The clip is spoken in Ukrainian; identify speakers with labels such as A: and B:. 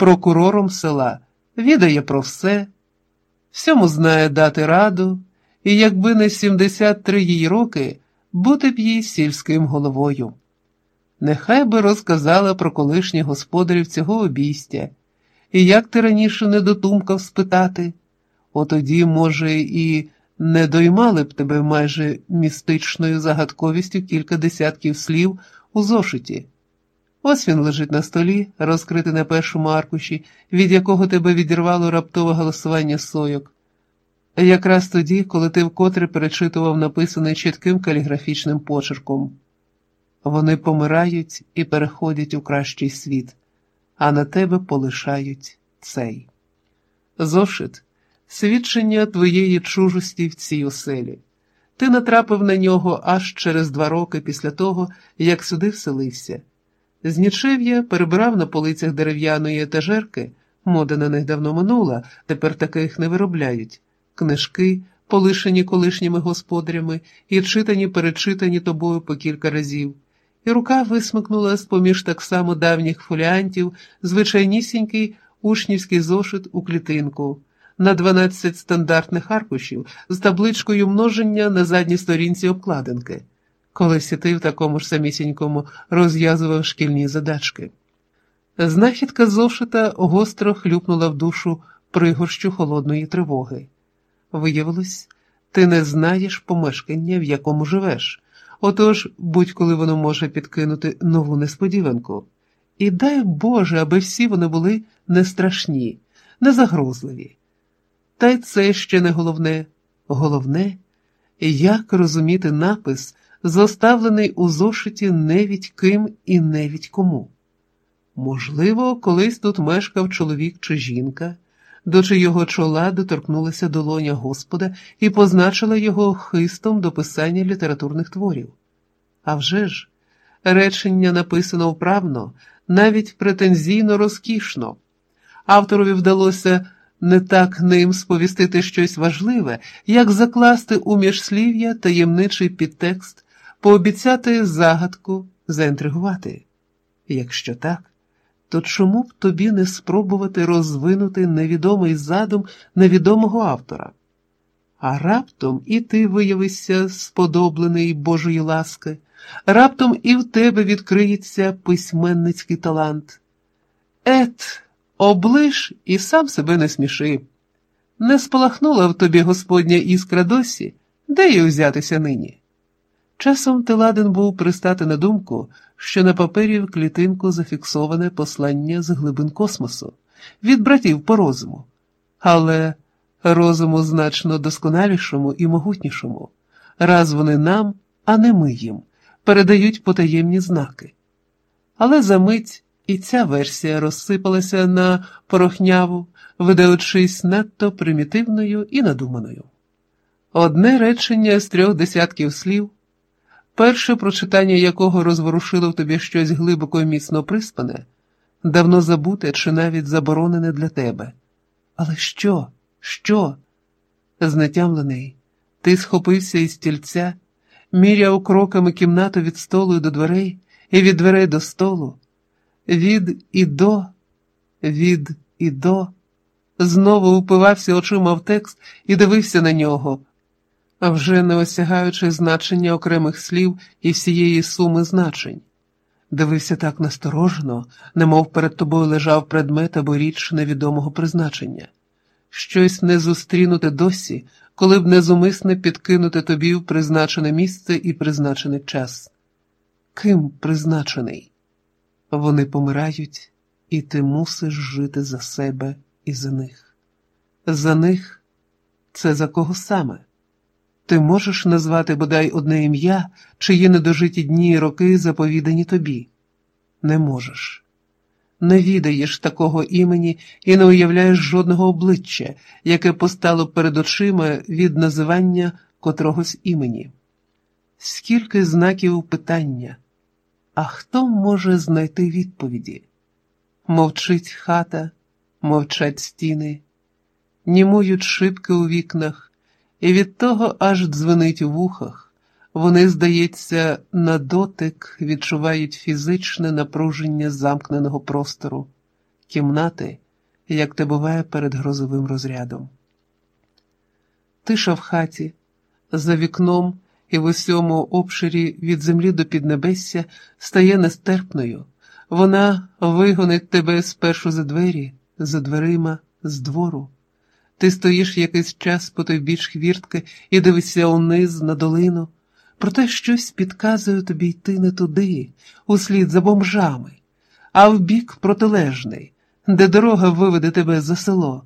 A: прокурором села, відає про все, всьому знає дати раду, і якби не 73 їй роки, бути б їй сільським головою. Нехай би розказала про колишніх господарів цього обійстя, і як ти раніше не дотумкав спитати, отоді, може, і не доймали б тебе майже містичною загадковістю кілька десятків слів у зошиті. Ось він лежить на столі, розкритий на першому аркуші, від якого тебе відірвало раптове голосування сойок. Якраз тоді, коли ти вкотре перечитував написаний чітким каліграфічним почерком. Вони помирають і переходять у кращий світ, а на тебе полишають цей. Зошит свідчення твоєї чужості в цій оселі. Ти натрапив на нього аж через два роки після того, як сюди вселився. З нічев'я перебирав на полицях дерев'яної етажерки, мода на них давно минула, тепер таких не виробляють, книжки, полишені колишніми господарями і читані, перечитані тобою по кілька разів, і рука висмикнула з поміж так само давніх фоліантів звичайнісінький учнівський зошит у клітинку. На 12 стандартних аркушів з табличкою множення на задній сторінці обкладинки. Колись і ти в такому ж самісінькому розв'язував шкільні задачки. Знахідка зошита гостро хлюпнула в душу пригорщу холодної тривоги. Виявилось, ти не знаєш помешкання, в якому живеш, отож будь-коли воно може підкинути нову несподіванку. І дай Боже, аби всі вони були не страшні, не загрозливі. Та й це ще не головне. Головне, як розуміти напис, зоставлений у зошиті невідь ким і невідь кому. Можливо, колись тут мешкав чоловік чи жінка, до чийого чола доторкнулася долоня Господа і позначила його хистом до писання літературних творів. А вже ж, речення написано вправно, навіть претензійно розкішно. Авторові вдалося не так ним сповістити щось важливе, як закласти у міжслів'я таємничий підтекст, пообіцяти загадку, заінтригувати. Якщо так, то чому б тобі не спробувати розвинути невідомий задум невідомого автора? А раптом і ти виявишся сподоблений Божої ласки, раптом і в тебе відкриється письменницький талант. Ет! Облиш і сам себе не сміши. Не спалахнула в тобі Господня іскра досі, де її взятися нині? Часом ти ладен був пристати на думку, що на папері в клітинку зафіксоване послання з глибин космосу, від братів по розуму, але розуму значно досконалішому і могутнішому, раз вони нам, а не ми їм, передають потаємні знаки. Але за мить і ця версія розсипалася на порохняву, видаючись надто примітивною і надуманою. Одне речення з трьох десятків слів, перше прочитання якого розворушило в тобі щось глибоко і міцно приспане, давно забуте чи навіть заборонене для тебе. Але що? Що? Знетямлений, ти схопився із стільця, міряв кроками кімнату від столу до дверей і від дверей до столу від і до, від і до, знову упивався очима в текст і дивився на нього, а вже не осягаючи значення окремих слів і всієї суми значень. Дивився так насторожено, немов перед тобою лежав предмет або річ невідомого призначення, щось не зустрінути досі, коли б незумисне підкинути тобі в призначене місце і призначений час. Ким призначений? Вони помирають, і ти мусиш жити за себе і за них. За них це за кого саме? Ти можеш назвати бодай одне ім'я, чиї недожиті дні і роки заповідані тобі? Не можеш. Не відаєш такого імені і не уявляєш жодного обличчя, яке постало перед очима від називання котрогось імені. Скільки знаків питання? А хто може знайти відповіді? Мовчить хата, мовчать стіни, німують шибки у вікнах, і від того аж дзвенить у вухах. Вони, здається, на дотик відчувають фізичне напруження замкненого простору. кімнати, як те буває перед грозовим розрядом. Тиша в хаті, за вікном і в усьому обширі від землі до піднебесся стає нестерпною. Вона вигонить тебе спершу за двері, за дверима, з двору. Ти стоїш якийсь час по той біч хвіртки і дивишся униз на долину, проте щось підказує тобі йти не туди, услід за бомжами, а в бік протилежний, де дорога виведе тебе за село.